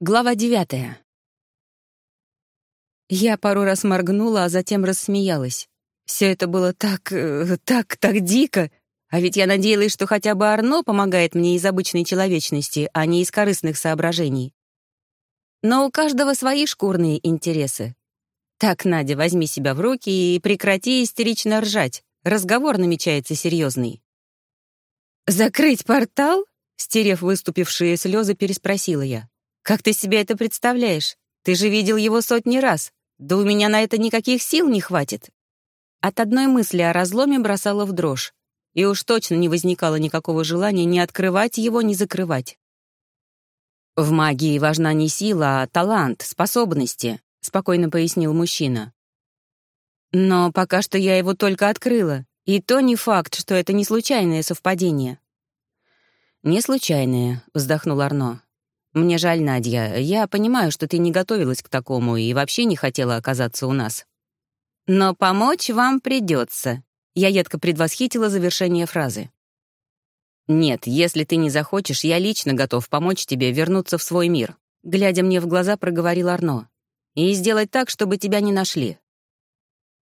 Глава девятая. Я пару раз моргнула, а затем рассмеялась. Все это было так... Э, так... так дико. А ведь я надеялась, что хотя бы Арно помогает мне из обычной человечности, а не из корыстных соображений. Но у каждого свои шкурные интересы. Так, Надя, возьми себя в руки и прекрати истерично ржать. Разговор намечается серьезный. «Закрыть портал?» Стерев выступившие слезы, переспросила я. «Как ты себе это представляешь? Ты же видел его сотни раз. Да у меня на это никаких сил не хватит». От одной мысли о разломе бросала в дрожь. И уж точно не возникало никакого желания ни открывать его, ни закрывать. «В магии важна не сила, а талант, способности», — спокойно пояснил мужчина. «Но пока что я его только открыла, и то не факт, что это не случайное совпадение». «Не случайное», — вздохнул Арно. «Мне жаль, Надя. Я понимаю, что ты не готовилась к такому и вообще не хотела оказаться у нас». «Но помочь вам придется», — я едко предвосхитила завершение фразы. «Нет, если ты не захочешь, я лично готов помочь тебе вернуться в свой мир», глядя мне в глаза, проговорил Арно. «И сделать так, чтобы тебя не нашли».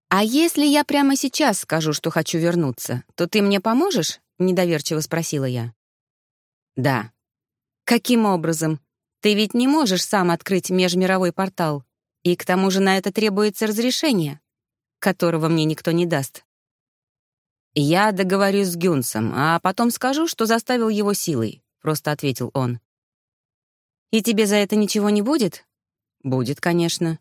«А если я прямо сейчас скажу, что хочу вернуться, то ты мне поможешь?» — недоверчиво спросила я. «Да». «Каким образом? Ты ведь не можешь сам открыть межмировой портал, и к тому же на это требуется разрешение, которого мне никто не даст. «Я договорюсь с Гюнсом, а потом скажу, что заставил его силой», — просто ответил он. «И тебе за это ничего не будет?» «Будет, конечно».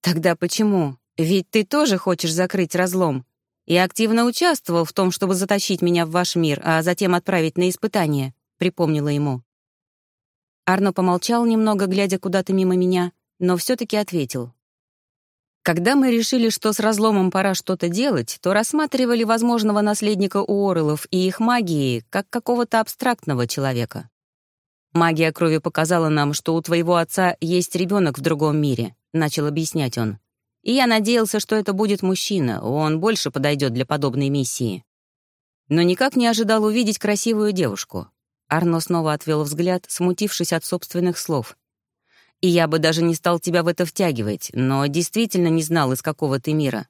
«Тогда почему? Ведь ты тоже хочешь закрыть разлом и активно участвовал в том, чтобы затащить меня в ваш мир, а затем отправить на испытание», — припомнила ему. Арно помолчал немного, глядя куда-то мимо меня, но все-таки ответил. Когда мы решили, что с разломом пора что-то делать, то рассматривали возможного наследника Уоррелов и их магии как какого-то абстрактного человека. «Магия крови показала нам, что у твоего отца есть ребенок в другом мире», — начал объяснять он. «И я надеялся, что это будет мужчина, он больше подойдет для подобной миссии. Но никак не ожидал увидеть красивую девушку. Арно снова отвел взгляд, смутившись от собственных слов. «И я бы даже не стал тебя в это втягивать, но действительно не знал, из какого ты мира.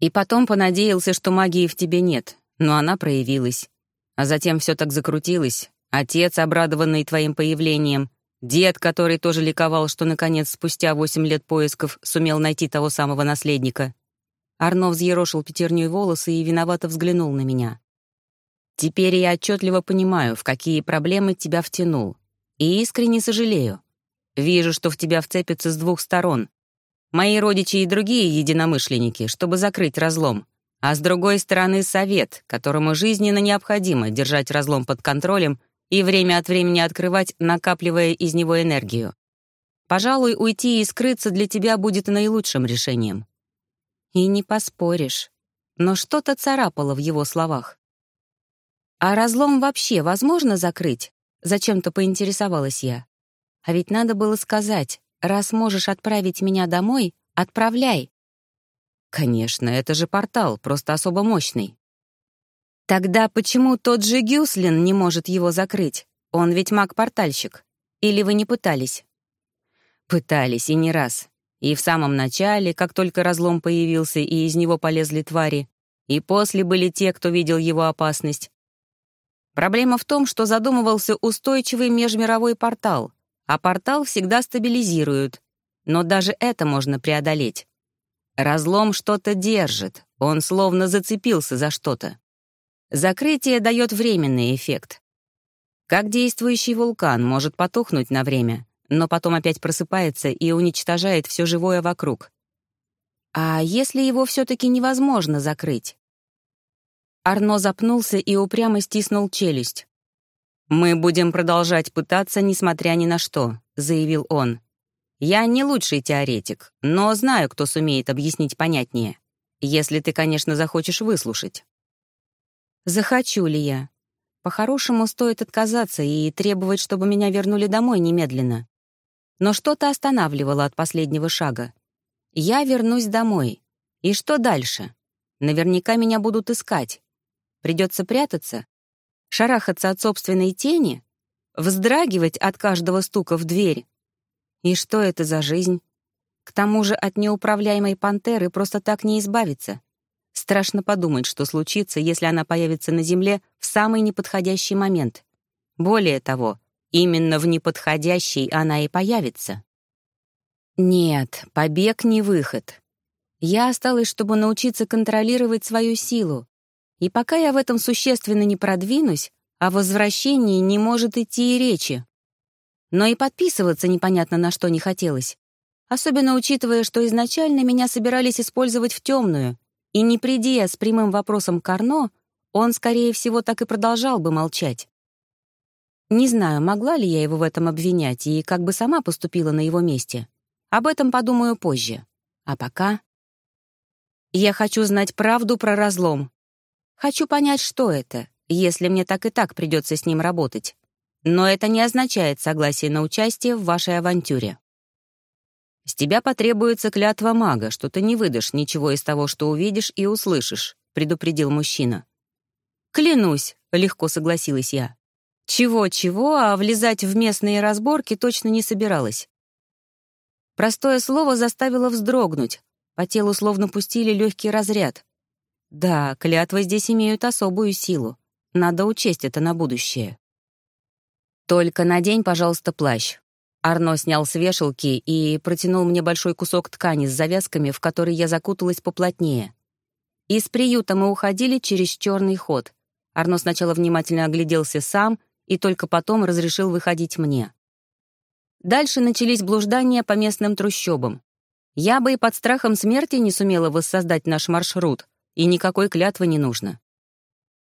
И потом понадеялся, что магии в тебе нет, но она проявилась. А затем все так закрутилось. Отец, обрадованный твоим появлением, дед, который тоже ликовал, что, наконец, спустя восемь лет поисков сумел найти того самого наследника». Арно взъерошил пятерней волосы и виновато взглянул на меня. Теперь я отчетливо понимаю, в какие проблемы тебя втянул. И искренне сожалею. Вижу, что в тебя вцепятся с двух сторон. Мои родичи и другие единомышленники, чтобы закрыть разлом. А с другой стороны совет, которому жизненно необходимо держать разлом под контролем и время от времени открывать, накапливая из него энергию. Пожалуй, уйти и скрыться для тебя будет наилучшим решением. И не поспоришь. Но что-то царапало в его словах. «А разлом вообще возможно закрыть?» — зачем-то поинтересовалась я. «А ведь надо было сказать, раз можешь отправить меня домой, отправляй». «Конечно, это же портал, просто особо мощный». «Тогда почему тот же Гюслин не может его закрыть? Он ведь маг-портальщик. Или вы не пытались?» «Пытались, и не раз. И в самом начале, как только разлом появился, и из него полезли твари, и после были те, кто видел его опасность, Проблема в том, что задумывался устойчивый межмировой портал, а портал всегда стабилизируют. Но даже это можно преодолеть. Разлом что-то держит, он словно зацепился за что-то. Закрытие дает временный эффект. Как действующий вулкан может потухнуть на время, но потом опять просыпается и уничтожает все живое вокруг. А если его все-таки невозможно закрыть? Арно запнулся и упрямо стиснул челюсть. «Мы будем продолжать пытаться, несмотря ни на что», — заявил он. «Я не лучший теоретик, но знаю, кто сумеет объяснить понятнее. Если ты, конечно, захочешь выслушать». «Захочу ли я? По-хорошему, стоит отказаться и требовать, чтобы меня вернули домой немедленно. Но что-то останавливало от последнего шага. Я вернусь домой. И что дальше? Наверняка меня будут искать. Придется прятаться, шарахаться от собственной тени, вздрагивать от каждого стука в дверь. И что это за жизнь? К тому же от неуправляемой пантеры просто так не избавиться. Страшно подумать, что случится, если она появится на Земле в самый неподходящий момент. Более того, именно в неподходящий она и появится. Нет, побег не выход. Я осталась, чтобы научиться контролировать свою силу. И пока я в этом существенно не продвинусь, о возвращении не может идти и речи. Но и подписываться непонятно на что не хотелось особенно учитывая, что изначально меня собирались использовать в темную, и не приди я с прямым вопросом к Арно, он, скорее всего, так и продолжал бы молчать. Не знаю, могла ли я его в этом обвинять и как бы сама поступила на его месте. Об этом подумаю позже. А пока... Я хочу знать правду про разлом. Хочу понять, что это, если мне так и так придется с ним работать. Но это не означает согласие на участие в вашей авантюре. С тебя потребуется клятва мага, что ты не выдашь ничего из того, что увидишь и услышишь», — предупредил мужчина. «Клянусь», — легко согласилась я. Чего-чего, а влезать в местные разборки точно не собиралась. Простое слово заставило вздрогнуть. По телу словно пустили легкий разряд. Да, клятвы здесь имеют особую силу. Надо учесть это на будущее. «Только надень, пожалуйста, плащ. Арно снял с вешалки и протянул мне большой кусок ткани с завязками, в который я закуталась поплотнее. Из приюта мы уходили через черный ход. Арно сначала внимательно огляделся сам и только потом разрешил выходить мне. Дальше начались блуждания по местным трущобам. Я бы и под страхом смерти не сумела воссоздать наш маршрут, и никакой клятвы не нужно.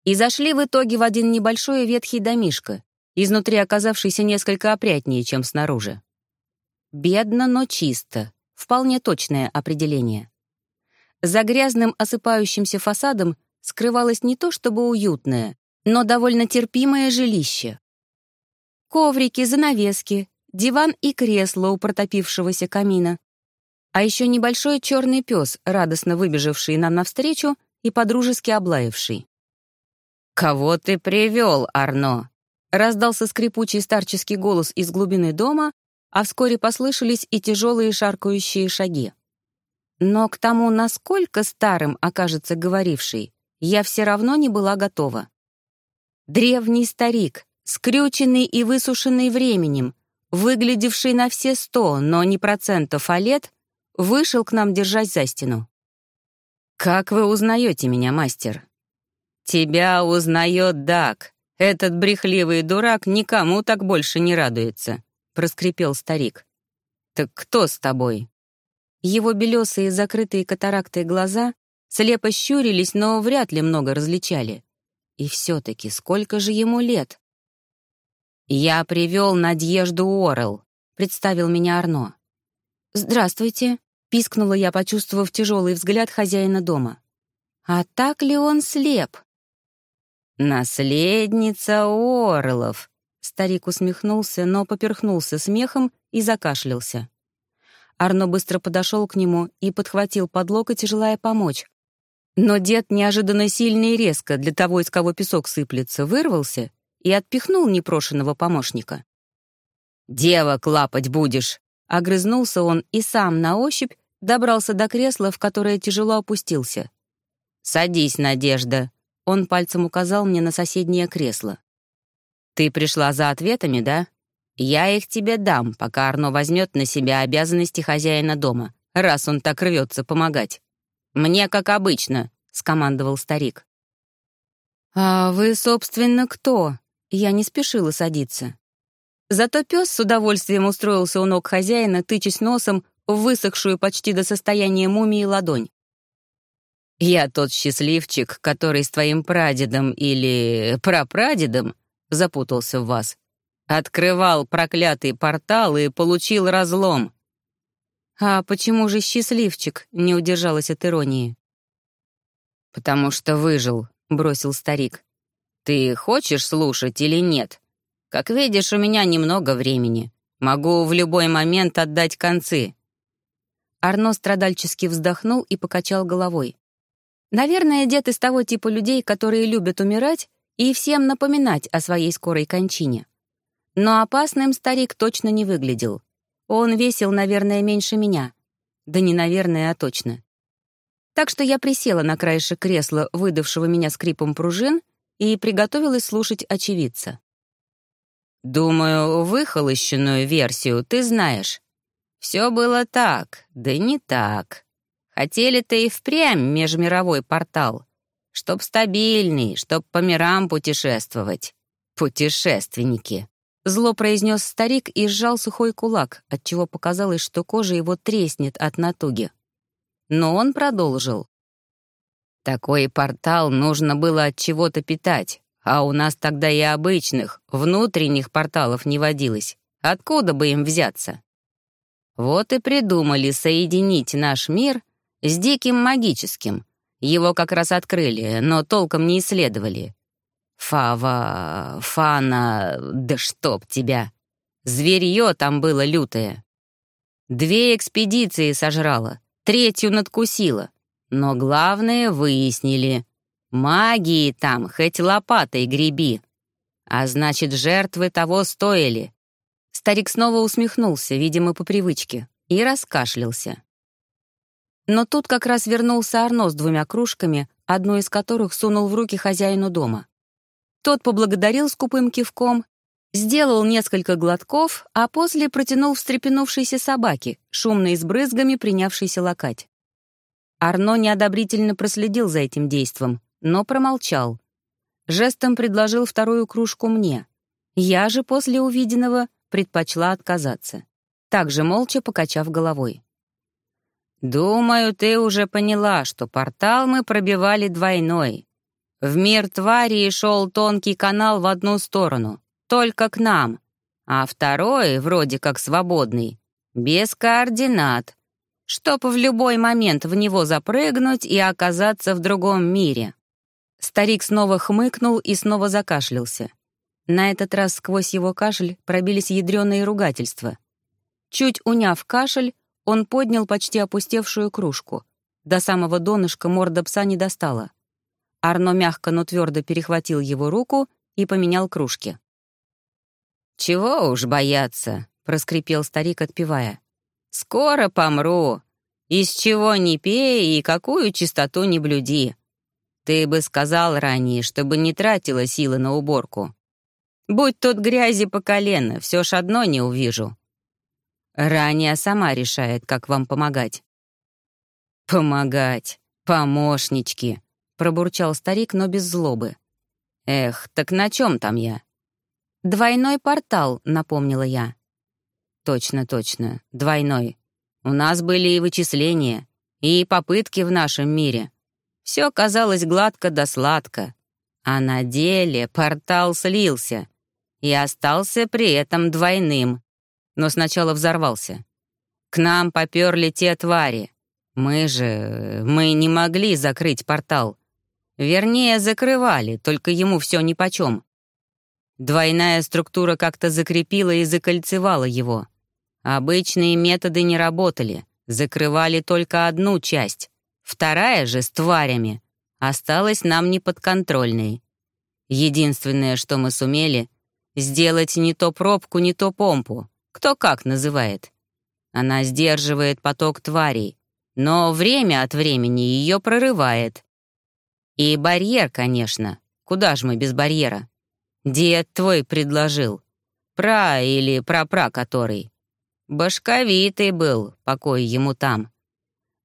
И зашли в итоге в один небольшой ветхий домишко, изнутри оказавшийся несколько опрятнее, чем снаружи. Бедно, но чисто. Вполне точное определение. За грязным осыпающимся фасадом скрывалось не то чтобы уютное, но довольно терпимое жилище. Коврики, занавески, диван и кресло у протопившегося камина. А еще небольшой черный пес, радостно выбежавший нам навстречу и подружески облаявший. «Кого ты привел, Арно?» Раздался скрипучий старческий голос из глубины дома, а вскоре послышались и тяжелые шаркающие шаги. Но к тому, насколько старым окажется говоривший, я все равно не была готова. Древний старик, скрюченный и высушенный временем, выглядевший на все сто, но не процентов, а лет, вышел к нам, держась за стену. «Как вы узнаете меня, мастер?» «Тебя узнает Дак», «Этот брехливый дурак никому так больше не радуется», — проскрипел старик. «Так кто с тобой?» Его белесые, закрытые катарактой глаза слепо щурились, но вряд ли много различали. И все-таки сколько же ему лет? «Я привел Надежду Орел», — представил меня Арно. «Здравствуйте», — пискнула я, почувствовав тяжелый взгляд хозяина дома. «А так ли он слеп?» «Наследница Орлов!» Старик усмехнулся, но поперхнулся смехом и закашлялся. Арно быстро подошел к нему и подхватил под локоть, желая помочь. Но дед неожиданно сильно и резко для того, из кого песок сыплется, вырвался и отпихнул непрошенного помощника. «Дева клапать будешь!» Огрызнулся он и сам на ощупь добрался до кресла, в которое тяжело опустился. «Садись, Надежда», он пальцем указал мне на соседнее кресло. «Ты пришла за ответами, да? Я их тебе дам, пока Арно возьмет на себя обязанности хозяина дома, раз он так рвется помогать. Мне как обычно», — скомандовал старик. «А вы, собственно, кто?» Я не спешила садиться. Зато пес с удовольствием устроился у ног хозяина, тычась носом в высохшую почти до состояния мумии ладонь. Я тот счастливчик, который с твоим прадедом или прапрадедом запутался в вас. Открывал проклятый портал и получил разлом. А почему же счастливчик не удержалась от иронии? Потому что выжил, бросил старик. Ты хочешь слушать или нет? Как видишь, у меня немного времени. Могу в любой момент отдать концы. Арно страдальчески вздохнул и покачал головой. Наверное, дед из того типа людей, которые любят умирать и всем напоминать о своей скорой кончине. Но опасным старик точно не выглядел. Он весил, наверное, меньше меня. Да не наверное, а точно. Так что я присела на краешек кресла, выдавшего меня скрипом пружин, и приготовилась слушать очевидца. «Думаю, выхолощенную версию ты знаешь. Все было так, да не так. Хотели-то и впрямь межмировой портал. Чтоб стабильный, чтоб по мирам путешествовать. Путешественники». Зло произнес старик и сжал сухой кулак, отчего показалось, что кожа его треснет от натуги. Но он продолжил. Такой портал нужно было от чего-то питать, а у нас тогда и обычных, внутренних порталов не водилось. Откуда бы им взяться? Вот и придумали соединить наш мир с диким магическим. Его как раз открыли, но толком не исследовали. Фава, Фана, да чтоб тебя! Зверье там было лютое. Две экспедиции сожрало, третью надкусило. Но главное выяснили. Магии там хоть лопатой греби. А значит, жертвы того стоили. Старик снова усмехнулся, видимо, по привычке, и раскашлялся. Но тут как раз вернулся Арно с двумя кружками, одну из которых сунул в руки хозяину дома. Тот поблагодарил скупым кивком, сделал несколько глотков, а после протянул встрепенувшейся собаке, шумно и с брызгами принявшейся лакать. Арно неодобрительно проследил за этим действом, но промолчал. Жестом предложил вторую кружку мне. Я же после увиденного предпочла отказаться, также молча покачав головой. «Думаю, ты уже поняла, что портал мы пробивали двойной. В мир твари шел тонкий канал в одну сторону, только к нам, а второй, вроде как свободный, без координат, чтоб в любой момент в него запрыгнуть и оказаться в другом мире. Старик снова хмыкнул и снова закашлялся. На этот раз сквозь его кашель пробились ядреные ругательства. Чуть уняв кашель, он поднял почти опустевшую кружку. До самого донышка морда пса не достала. Арно мягко, но твердо перехватил его руку и поменял кружки. «Чего уж бояться», — проскрипел старик, отпевая. Скоро помру. Из чего не пей и какую чистоту не блюди. Ты бы сказал ранее, чтобы не тратила силы на уборку. Будь тут грязи по колено, все ж одно не увижу. Ранее сама решает, как вам помогать. «Помогать, помощнички», — пробурчал старик, но без злобы. «Эх, так на чем там я?» «Двойной портал», — напомнила я. Точно, точно, двойной. У нас были и вычисления, и попытки в нашем мире. Все казалось гладко да сладко. А на деле портал слился и остался при этом двойным. Но сначала взорвался. К нам поперли те твари. Мы же... мы не могли закрыть портал. Вернее, закрывали, только ему все нипочем. Двойная структура как-то закрепила и закольцевала его. Обычные методы не работали, закрывали только одну часть. Вторая же с тварями осталась нам неподконтрольной. Единственное, что мы сумели, сделать не то пробку, не то помпу, кто как называет. Она сдерживает поток тварей, но время от времени ее прорывает. И барьер, конечно. Куда ж мы без барьера? Дед твой предложил. Пра или прапра который. Башковитый был, покой ему там.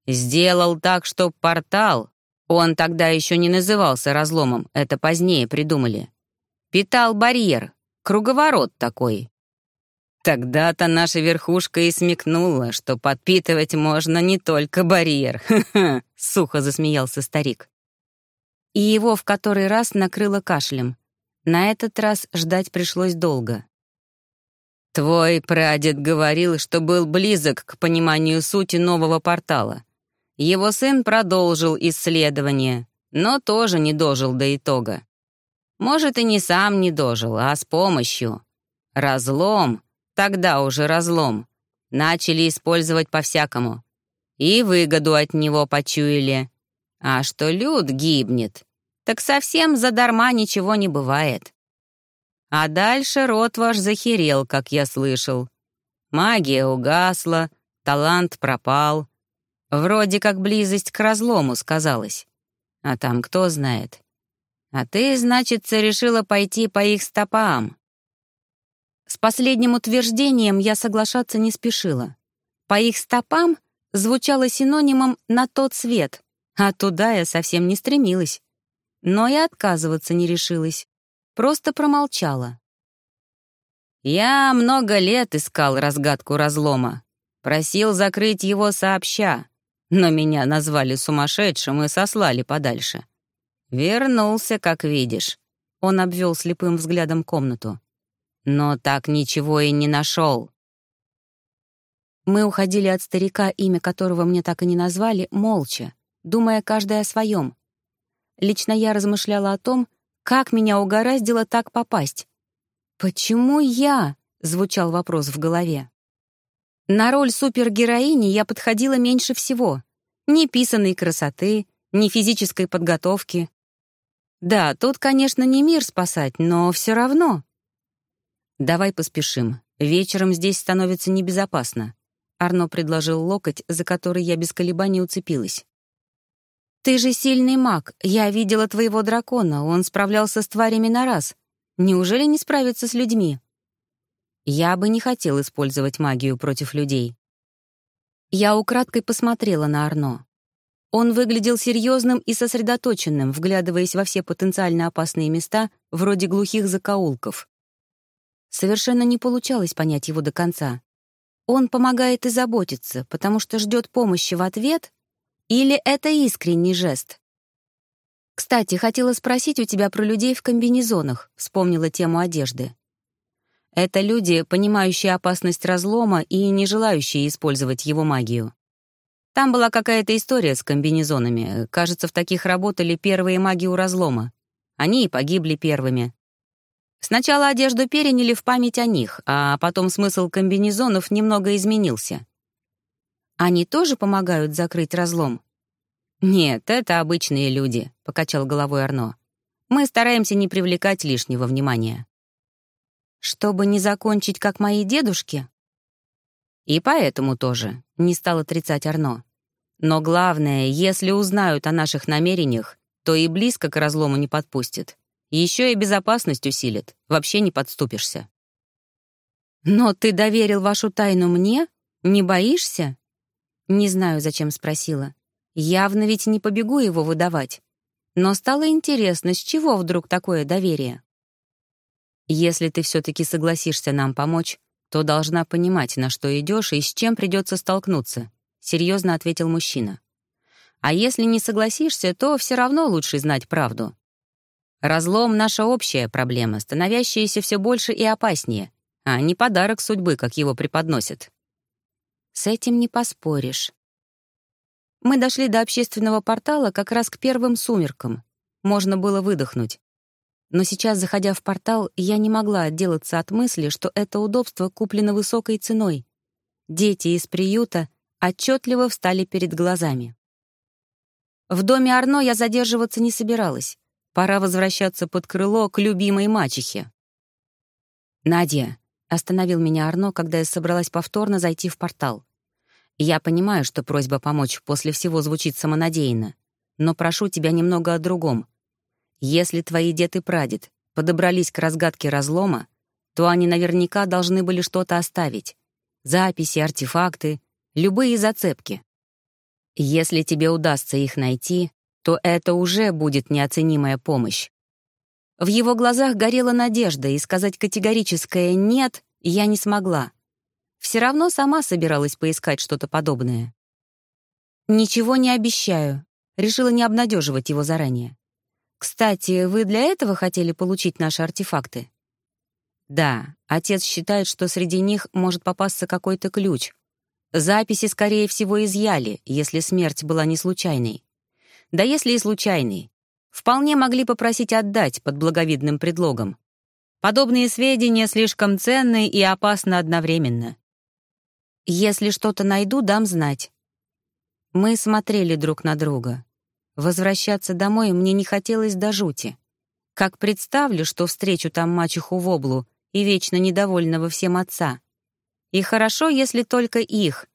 Сделал так, что портал, он тогда еще не назывался разломом, это позднее придумали. Питал барьер, круговорот такой. Тогда-то наша верхушка и смекнула, что подпитывать можно не только барьер. Сухо засмеялся старик. И его в который раз накрыло кашлем. На этот раз ждать пришлось долго. Твой прадед говорил, что был близок к пониманию сути нового портала. Его сын продолжил исследование, но тоже не дожил до итога. Может, и не сам не дожил, а с помощью. Разлом, тогда уже разлом, начали использовать по-всякому. И выгоду от него почуяли. А что люд гибнет, так совсем задарма ничего не бывает. А дальше рот ваш захерел, как я слышал. Магия угасла, талант пропал. Вроде как близость к разлому сказалась. А там кто знает. А ты, значит, решила пойти по их стопам. С последним утверждением я соглашаться не спешила. По их стопам звучало синонимом «на тот свет», а туда я совсем не стремилась. Но и отказываться не решилась. Просто промолчала. Я много лет искал разгадку разлома. Просил закрыть его сообща, но меня назвали сумасшедшим и сослали подальше. Вернулся, как видишь. Он обвел слепым взглядом комнату. Но так ничего и не нашел. Мы уходили от старика, имя которого мне так и не назвали, молча, думая каждый о своем. Лично я размышляла о том, как меня угораздило так попасть. «Почему я?» — звучал вопрос в голове. На роль супергероини я подходила меньше всего. Ни писаной красоты, ни физической подготовки. Да, тут, конечно, не мир спасать, но все равно. «Давай поспешим. Вечером здесь становится небезопасно», Арно предложил локоть, за который я без колебаний уцепилась. «Ты же сильный маг. Я видела твоего дракона. Он справлялся с тварями на раз. Неужели не справится с людьми?» Я бы не хотел использовать магию против людей. Я украдкой посмотрела на Арно. Он выглядел серьезным и сосредоточенным, вглядываясь во все потенциально опасные места, вроде глухих закоулков. Совершенно не получалось понять его до конца. Он помогает и заботится, потому что ждет помощи в ответ, или это искренний жест? «Кстати, хотела спросить у тебя про людей в комбинезонах», — вспомнила тему одежды. Это люди, понимающие опасность разлома и не желающие использовать его магию. Там была какая-то история с комбинезонами. Кажется, в таких работали первые маги у разлома. Они и погибли первыми. Сначала одежду переняли в память о них, а потом смысл комбинезонов немного изменился. Они тоже помогают закрыть разлом? Нет, это обычные люди, покачал головой Арно. Мы стараемся не привлекать лишнего внимания. Чтобы не закончить, как мои дедушки? И поэтому тоже, не стал отрицать Арно. Но главное, если узнают о наших намерениях, то и близко к разлому не подпустят. Еще и безопасность усилит, вообще не подступишься. «Но ты доверил вашу тайну мне? Не боишься?» Не знаю, зачем спросила. Явно ведь не побегу его выдавать. Но стало интересно, с чего вдруг такое доверие? Если ты все-таки согласишься нам помочь, то должна понимать, на что идешь и с чем придется столкнуться», — серьезно ответил мужчина. «А если не согласишься, то все равно лучше знать правду. Разлом — наша общая проблема, становящаяся все больше и опаснее, а не подарок судьбы, как его преподносят. С этим не поспоришь. Мы дошли до общественного портала как раз к первым сумеркам. Можно было выдохнуть. Но сейчас, заходя в портал, я не могла отделаться от мысли, что это удобство куплено высокой ценой. Дети из приюта отчетливо встали перед глазами. В доме Арно я задерживаться не собиралась. Пора возвращаться под крыло к любимой мачехе. «Надя», — остановил меня Арно, когда я собралась повторно зайти в портал. «Я понимаю, что просьба помочь после всего звучит самонадеянно, но прошу тебя немного о другом. Если твои дед и прадед подобрались к разгадке разлома, то они наверняка должны были что-то оставить. Записи, артефакты, любые зацепки. Если тебе удастся их найти, то это уже будет неоценимая помощь. В его глазах горела надежда, и сказать категорическое «нет» я не смогла. Все равно сама собиралась поискать что-то подобное. «Ничего не обещаю», — решила не обнадеживать его заранее. «Кстати, вы для этого хотели получить наши артефакты?» «Да, отец считает, что среди них может попасться какой-то ключ. Записи, скорее всего, изъяли, если смерть была не случайной. Да если и случайный. Вполне могли попросить отдать под благовидным предлогом. Подобные сведения слишком ценны и опасны одновременно. Если что-то найду, дам знать. Мы смотрели друг на друга. Возвращаться домой мне не хотелось до жути. Как представлю, что встречу там мачеху в облу и вечно недовольного всем отца. И хорошо, если только их.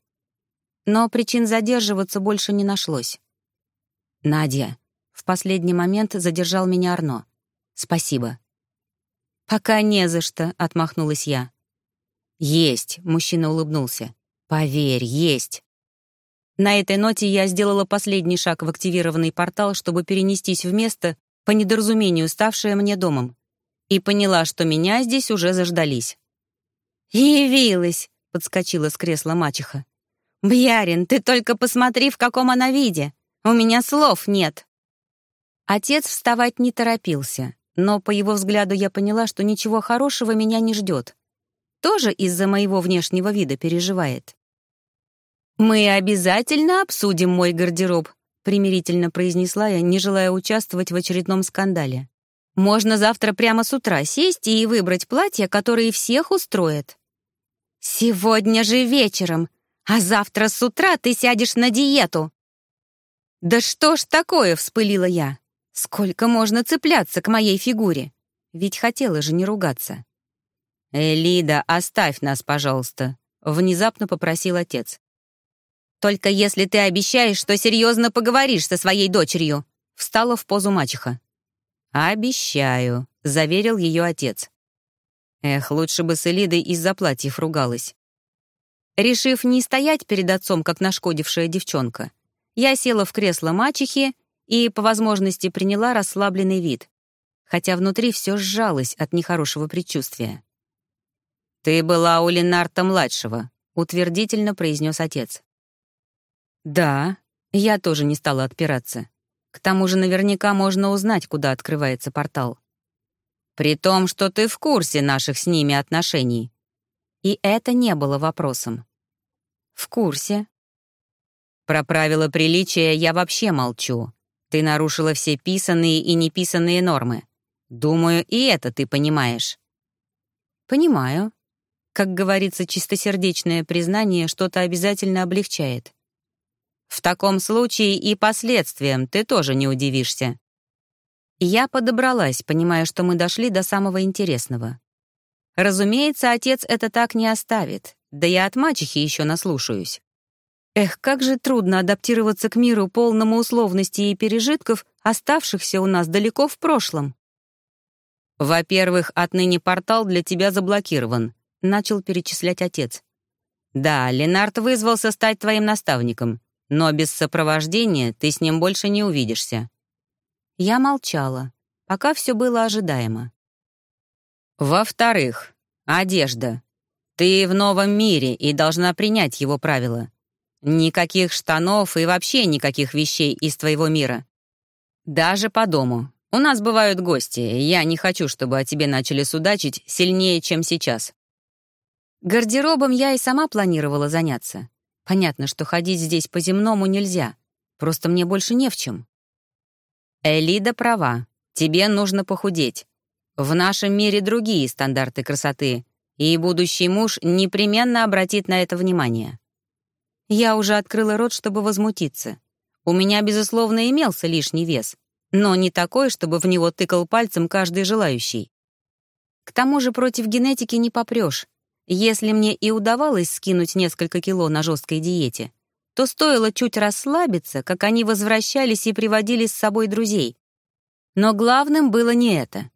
Но причин задерживаться больше не нашлось. «Надя», — в последний момент задержал меня Арно. «Спасибо». «Пока не за что», — отмахнулась я. «Есть», — мужчина улыбнулся. «Поверь, есть». На этой ноте я сделала последний шаг в активированный портал, чтобы перенестись в место, по недоразумению ставшее мне домом, и поняла, что меня здесь уже заждались. «Явилась!» — подскочила с кресла мачеха. «Бьярин, ты только посмотри, в каком она виде! У меня слов нет!» Отец вставать не торопился, но по его взгляду я поняла, что ничего хорошего меня не ждет. Тоже из-за моего внешнего вида переживает. «Мы обязательно обсудим мой гардероб», — примирительно произнесла я, не желая участвовать в очередном скандале. «Можно завтра прямо с утра сесть и выбрать платье, которое всех устроит». «Сегодня же вечером, а завтра с утра ты сядешь на диету». «Да что ж такое?» — вспылила я. «Сколько можно цепляться к моей фигуре? Ведь хотела же не ругаться». «Элида, оставь нас, пожалуйста», — внезапно попросил отец. «Только если ты обещаешь, что серьезно поговоришь со своей дочерью», — встала в позу мачеха. «Обещаю», — заверил ее отец. Эх, лучше бы с Элидой из-за платьев ругалась. Решив не стоять перед отцом, как нашкодившая девчонка, я села в кресло мачехи и, по возможности, приняла расслабленный вид, хотя внутри все сжалось от нехорошего предчувствия. «Ты была у Ленарта-младшего», — утвердительно произнес отец. «Да», — я тоже не стала отпираться. К тому же наверняка можно узнать, куда открывается портал. При том, что ты в курсе наших с ними отношений. И это не было вопросом. В курсе. Про правила приличия я вообще молчу. Ты нарушила все писанные и неписанные нормы. Думаю, и это ты понимаешь. Понимаю. Как говорится, чистосердечное признание что-то обязательно облегчает. В таком случае и последствиям ты тоже не удивишься. Я подобралась, понимая, что мы дошли до самого интересного. Разумеется, отец это так не оставит, да я от мачехи еще наслушаюсь. Эх, как же трудно адаптироваться к миру, полному условностей и пережитков, оставшихся у нас далеко в прошлом. «Во-первых, отныне портал для тебя заблокирован», — начал перечислять отец. «Да, Ленард вызвался стать твоим наставником, но без сопровождения ты с ним больше не увидишься. Я молчала, пока все было ожидаемо. Во-вторых, одежда. Ты в новом мире и должна принять его правила. Никаких штанов и вообще никаких вещей из твоего мира. Даже по дому. У нас бывают гости, я не хочу, чтобы о тебе начали судачить сильнее, чем сейчас. Гардеробом я и сама планировала заняться. Понятно, что ходить здесь по-земному нельзя. Просто мне больше не в чем. Элида права. Тебе нужно похудеть. В нашем мире другие стандарты красоты, и будущий муж непременно обратит на это внимание. Я уже открыла рот, чтобы возмутиться. У меня, безусловно, имелся лишний вес, но не такой, чтобы в него тыкал пальцем каждый желающий. К тому же против генетики не попрешь. Если мне и удавалось скинуть несколько кило на жесткой диете, то стоило чуть расслабиться, как они возвращались и приводили с собой друзей. Но главным было не это.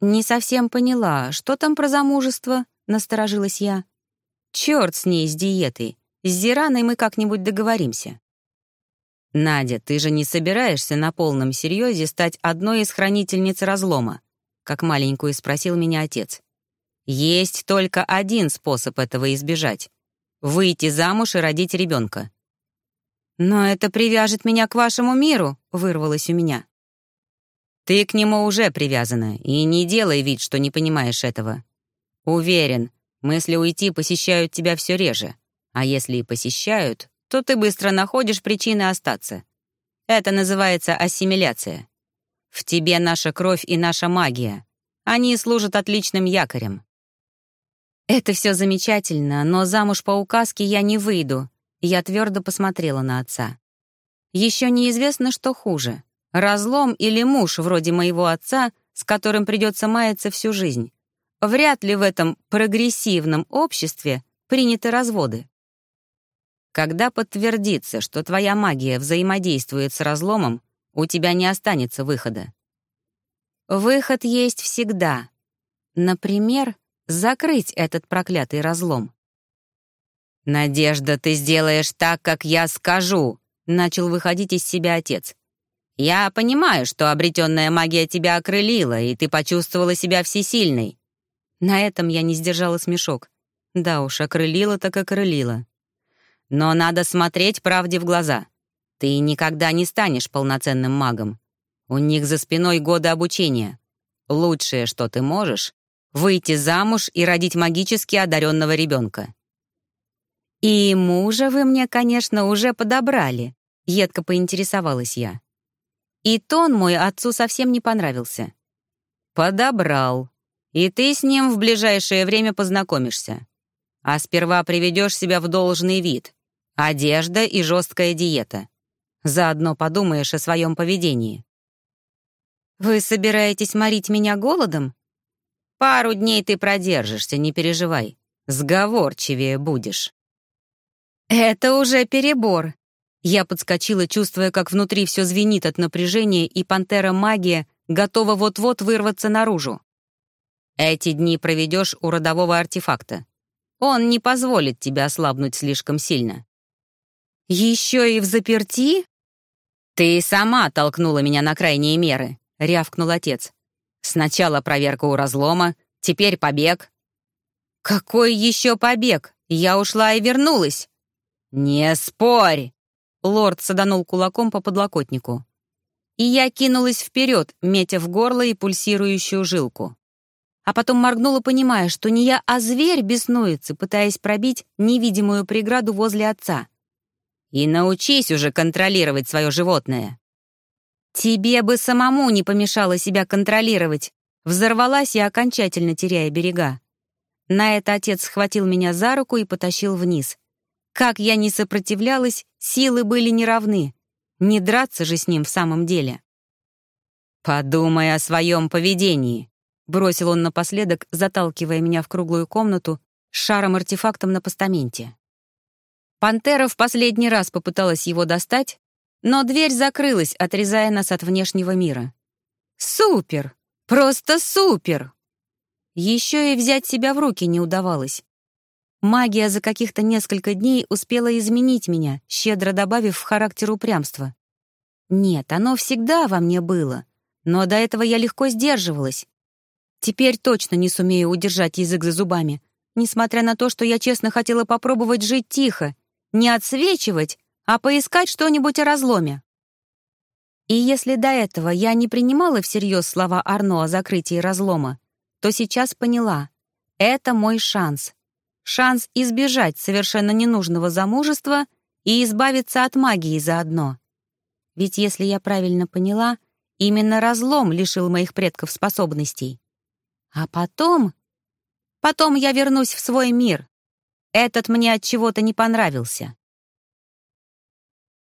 «Не совсем поняла, что там про замужество?» — насторожилась я. «Чёрт с ней, с диетой. С Зираной мы как-нибудь договоримся». «Надя, ты же не собираешься на полном серьезе стать одной из хранительниц разлома?» — как маленькую спросил меня отец. «Есть только один способ этого избежать выйти замуж и родить ребенка. «Но это привяжет меня к вашему миру», — вырвалось у меня. «Ты к нему уже привязана, и не делай вид, что не понимаешь этого. Уверен, мысли уйти посещают тебя все реже, а если и посещают, то ты быстро находишь причины остаться. Это называется ассимиляция. В тебе наша кровь и наша магия. Они служат отличным якорем. «Это все замечательно, но замуж по указке я не выйду», я твердо посмотрела на отца. Еще неизвестно, что хуже — разлом или муж вроде моего отца, с которым придется маяться всю жизнь. Вряд ли в этом прогрессивном обществе приняты разводы. Когда подтвердится, что твоя магия взаимодействует с разломом, у тебя не останется выхода. Выход есть всегда. Например, закрыть этот проклятый разлом. «Надежда, ты сделаешь так, как я скажу», — начал выходить из себя отец. «Я понимаю, что обретенная магия тебя окрылила, и ты почувствовала себя всесильной». На этом я не сдержала смешок. Да уж, окрылила так окрылила. Но надо смотреть правде в глаза. Ты никогда не станешь полноценным магом. У них за спиной годы обучения. Лучшее, что ты можешь — выйти замуж и родить магически одаренного ребенка. «И мужа вы мне, конечно, уже подобрали», — едко поинтересовалась я. И тон мой отцу совсем не понравился. «Подобрал. И ты с ним в ближайшее время познакомишься. А сперва приведешь себя в должный вид. Одежда и жесткая диета. Заодно подумаешь о своем поведении». «Вы собираетесь морить меня голодом?» «Пару дней ты продержишься, не переживай. Сговорчивее будешь». «Это уже перебор!» Я подскочила, чувствуя, как внутри все звенит от напряжения, и пантера-магия готова вот-вот вырваться наружу. «Эти дни проведешь у родового артефакта. Он не позволит тебе ослабнуть слишком сильно». «Еще и в заперти?» «Ты сама толкнула меня на крайние меры», — рявкнул отец. «Сначала проверка у разлома, теперь побег». «Какой еще побег? Я ушла и вернулась!» «Не спорь!» — лорд саданул кулаком по подлокотнику. И я кинулась вперед, метя в горло и пульсирующую жилку. А потом моргнула, понимая, что не я, а зверь беснуется, пытаясь пробить невидимую преграду возле отца. «И научись уже контролировать свое животное!» «Тебе бы самому не помешало себя контролировать!» Взорвалась я, окончательно теряя берега. На это отец схватил меня за руку и потащил вниз — как я не сопротивлялась, силы были неравны. Не драться же с ним в самом деле. «Подумай о своем поведении», — бросил он напоследок, заталкивая меня в круглую комнату с шаром-артефактом на постаменте. Пантера в последний раз попыталась его достать, но дверь закрылась, отрезая нас от внешнего мира. «Супер! Просто супер!» Еще и взять себя в руки не удавалось. Магия за каких-то несколько дней успела изменить меня, щедро добавив в характер упрямства. Нет, оно всегда во мне было, но до этого я легко сдерживалась. Теперь точно не сумею удержать язык за зубами, несмотря на то, что я честно хотела попробовать жить тихо, не отсвечивать, а поискать что-нибудь о разломе. И если до этого я не принимала всерьез слова Арно о закрытии разлома, то сейчас поняла — это мой шанс шанс избежать совершенно ненужного замужества и избавиться от магии заодно. Ведь, если я правильно поняла, именно разлом лишил моих предков способностей. А потом... Потом я вернусь в свой мир. Этот мне от чего-то не понравился.